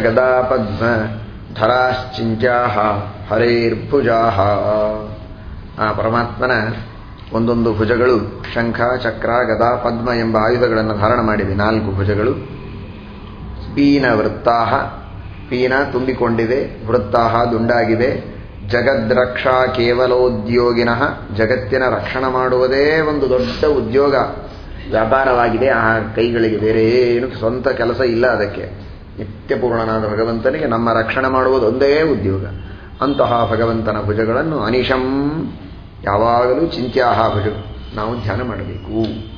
ಗದಾ ಪದ್ಮ ಧರಾಶ್ಚಿಂತ್ಯಾಹ, ಹರೇರ್ಭುಜಾಹ. ಆ ಪರಮಾತ್ಮನ ಒಂದೊಂದು ಭುಜಗಳು ಶಂಖ, ಚಕ್ರ ಗದಾ ಪದ್ಮ ಎಂಬ ಆಯುಧಗಳನ್ನು ಧಾರಣ ಮಾಡಿವೆ. ನಾಲ್ಕು ಭುಜಗಳು. ಪೀನ ವೃತ್ತಾಹ, ಪೀನ ತುಂಬಿಕೊಂಡಿದೆ ವೃತ್ತಾಹ ದುಂಡಾಗಿವೆ ಜಗದ್ರಕ್ಷಾ ಕೇವಲೋದ್ಯೋಗಿನಃ ಜಗತ್ತಿನ ರಕ್ಷಣೆ ಮಾಡುವುದೇ ಒಂದು ದೊಡ್ಡ ಉದ್ಯೋಗ. ವ್ಯಾಪಾರವಾಗಿದೆ, ಆ ಕೈಗಳಿಗೆ ಬೇರೆ ಏನು ಸ್ವಂತ ಕೆಲಸ ಇಲ್ಲ ಅದಕ್ಕೆ. ನಿತ್ಯಪೂರ್ಣನಾದ ಭಗವಂತನಿಗೆ ನಮ್ಮ ರಕ್ಷಣೆ ಮಾಡುವುದು ಒಂದೇ ಉದ್ಯೋಗ. ಅಂತಹ ಭಗವಂತನ ಭುಜಗಳನ್ನು ಅನಿಶಂ ಯಾವಾಗಲೂ ಚಿಂತ್ಯಾಹ ಭುಜ. ನಾವು ಧ್ಯಾನ ಮಾಡಬೇಕು.